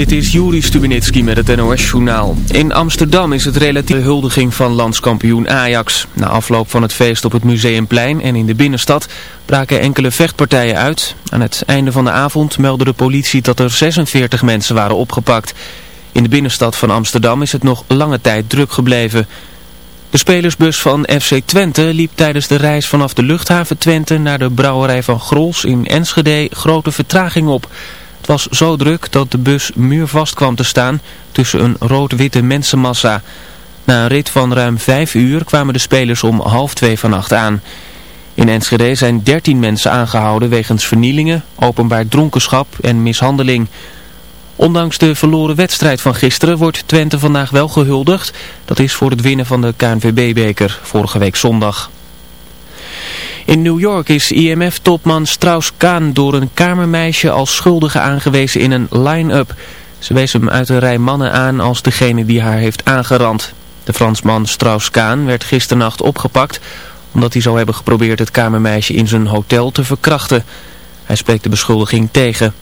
Dit is Juri Stubenitski met het NOS-journaal. In Amsterdam is het relatieve huldiging van landskampioen Ajax. Na afloop van het feest op het Museumplein en in de binnenstad braken enkele vechtpartijen uit. Aan het einde van de avond meldde de politie dat er 46 mensen waren opgepakt. In de binnenstad van Amsterdam is het nog lange tijd druk gebleven. De spelersbus van FC Twente liep tijdens de reis vanaf de luchthaven Twente naar de brouwerij van Grols in Enschede grote vertraging op... Was zo druk dat de bus muurvast kwam te staan tussen een rood-witte mensenmassa. Na een rit van ruim vijf uur kwamen de spelers om half twee vannacht aan. In Enschede zijn dertien mensen aangehouden wegens vernielingen, openbaar dronkenschap en mishandeling. Ondanks de verloren wedstrijd van gisteren wordt Twente vandaag wel gehuldigd. Dat is voor het winnen van de KNVB-beker vorige week zondag. In New York is IMF-topman Strauss-Kaan door een kamermeisje als schuldige aangewezen in een line-up. Ze wees hem uit een rij mannen aan als degene die haar heeft aangerand. De Fransman Strauss-Kaan werd gisternacht opgepakt omdat hij zou hebben geprobeerd het kamermeisje in zijn hotel te verkrachten. Hij spreekt de beschuldiging tegen.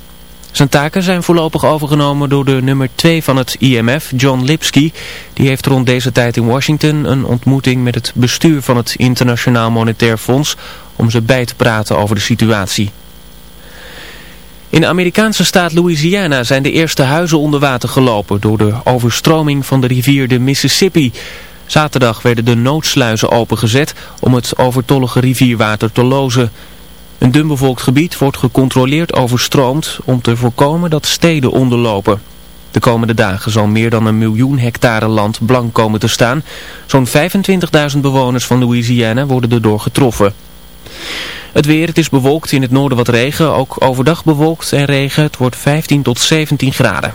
Zijn taken zijn voorlopig overgenomen door de nummer 2 van het IMF, John Lipsky. Die heeft rond deze tijd in Washington een ontmoeting met het bestuur van het Internationaal Monetair Fonds om ze bij te praten over de situatie. In de Amerikaanse staat Louisiana zijn de eerste huizen onder water gelopen door de overstroming van de rivier de Mississippi. Zaterdag werden de noodsluizen opengezet om het overtollige rivierwater te lozen. Een dunbevolkt gebied wordt gecontroleerd overstroomd om te voorkomen dat steden onderlopen. De komende dagen zal meer dan een miljoen hectare land blank komen te staan. Zo'n 25.000 bewoners van Louisiana worden erdoor getroffen. Het weer, het is bewolkt, in het noorden wat regen, ook overdag bewolkt en regen. Het wordt 15 tot 17 graden.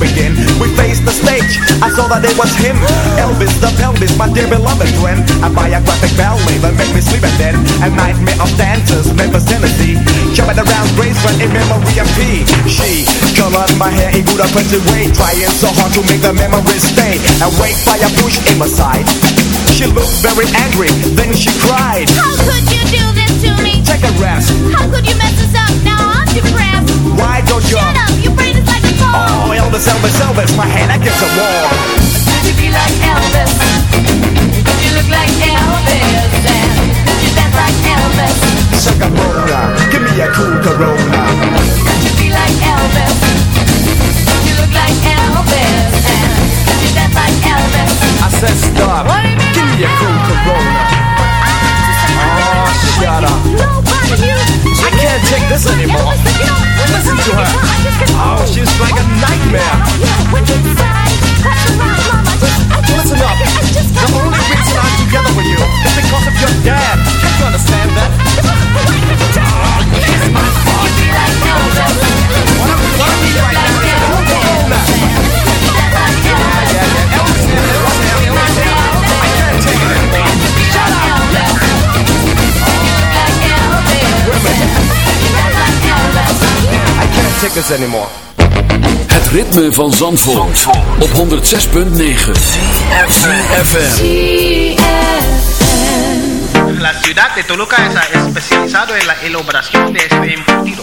Begin. We faced the stage, I saw that it was him. Elvis the pelvis, my dear beloved friend. I buy a biographic ballet that made me sleep at then. A nightmare of dancers, Memphis, Tennessee. Jumping around Graceland in memory of P. She colored my hair in good oppressive way. Trying so hard to make the memories stay. Wait by a bush in my side. She looked very angry, then she cried. How could you do this to me? Take a rest. How could you mess us up? Now I'm depressed. Why don't you? Shut up, your brain is like a phone. Oh, Elvis, Elvis, Elvis, my hand against the wall. Could you be like Elvis? Could you look like Elvis? This anymore. Het ritme van Zandvoort, op 106.9 FM. La ciudad de Toluca es especializado en la elaboración de este embutido,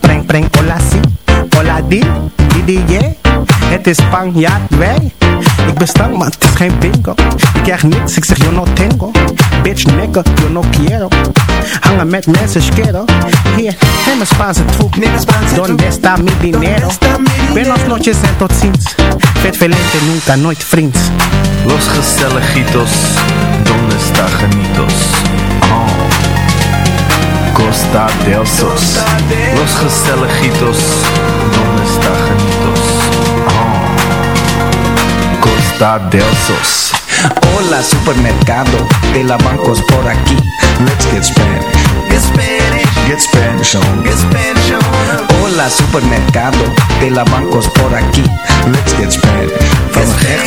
Preng, preng, hola si. Hola di, di, di, yeah. Het is Spanjaard, wij. Ik ben stank, maar het is geen bingo. Ik krijg niks, ik zeg yo no tengo. Bitch, nigga, yo no quiero. Hangen met mensen, schero. Hier, neem een Spaanse troep. Donde está mi dinero? Buenos noches en tot ziens. Vet velente, nunca, nooit vriends. Los Gestelejitos, ¿dónde está Janitos? Oh. Costa del Sos. Los Gestelejitos, ¿dónde está Janitos? Oh. Costa del Sos. Hola supermercado de la bancos por aquí. Let's get Spanish. Get Spanish. Get Spanish on. Get Spanish on. Hola supermercado de la bancos por aquí. Let's get Spanish. From Get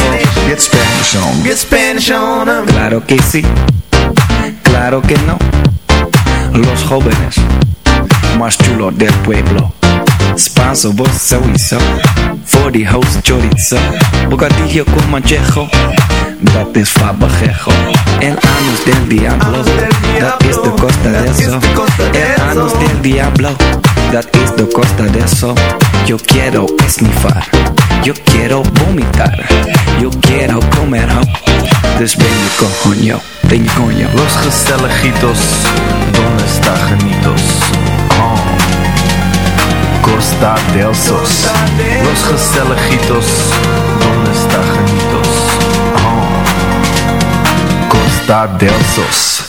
Get Spanish on. Get Spanish on. Claro que sí. Claro que no. Los jóvenes más chulos del pueblo. Spanso, vos. Voor die host chorizo. Bocadillo con manchejo. Dat is fabajejo. El anus del diablo. Dat is de costa de eso. El anus del diablo. Dat is de costa de eso. Yo quiero esnifar. Yo quiero vomitar. Yo quiero comer ho. Dus ben je coño. Ben je coño. Los Gestelejitos, ¿dónde está Janitos? Oh. Costa del Sos. Los Gestelejitos, ¿dónde está Janitos? Oh. Costa del Sos.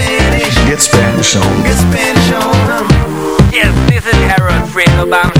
Spanish. Get Spanish on. Get Spanish on. Yes, this is Harold Friedelbaum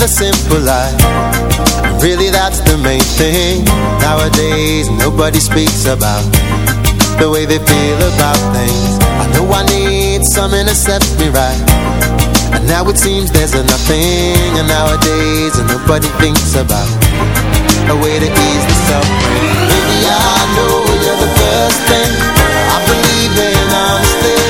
the simple life. Really, that's the main thing. Nowadays, nobody speaks about the way they feel about things. I know I need something to set me right. And now it seems there's a nothing. And nowadays, nobody thinks about a way to ease the suffering. Baby, I know you're the first thing I believe in honestly.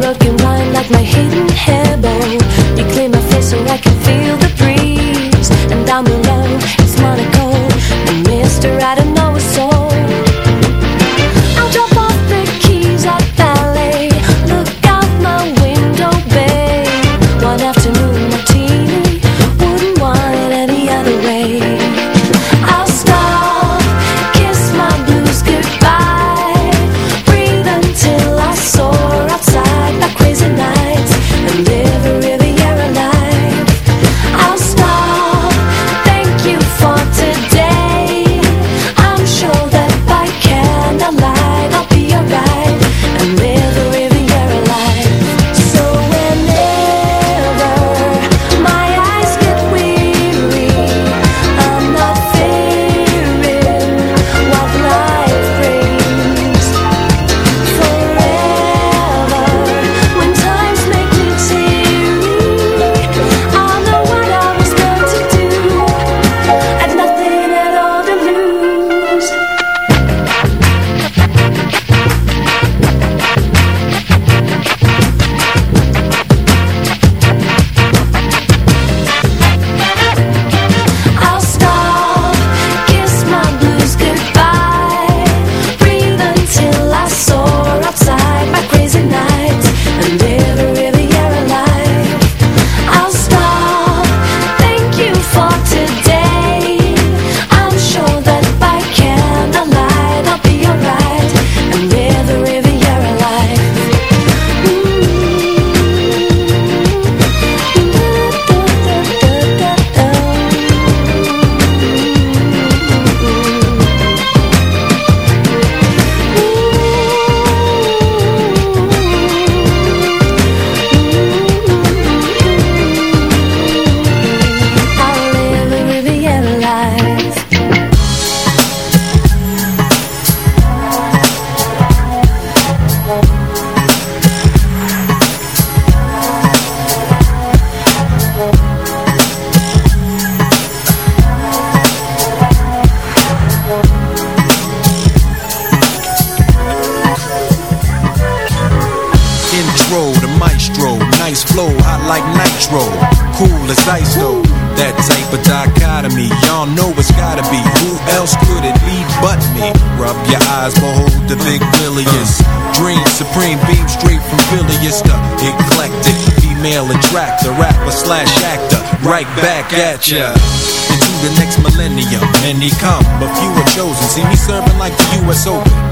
life. The road like my hidden hair at ya. Into the next millennium, many come, but few are chosen. See me serving like the U.S. Open.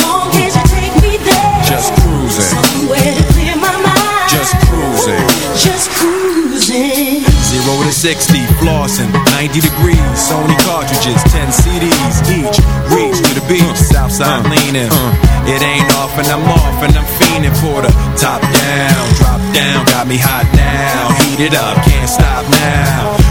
Just cruising. Somewhere to clear my mind. Just cruising. Just cruising. Zero to 60, flossing, 90 degrees, Sony cartridges, 10 CDs each, reach to the beach, Southside uh, leaning. Uh. It ain't off and I'm off and I'm fiending for the top down, drop down, got me hot now, heat it up, can't stop now.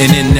Setting in the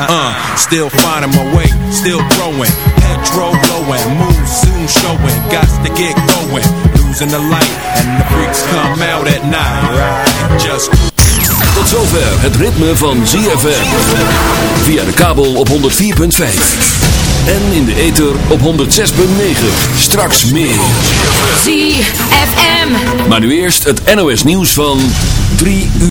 Uh, still finding my way, still growing. Petrol blowing, moves soon showing. Got to get going, losing the light, and the freaks come out at night. Right? Just Tot zover het ritme van ZFM. Via de kabel op 104.5. En in de ether op 106.9. Straks meer. ZFM. Maar nu eerst het NOS nieuws van 3 uur.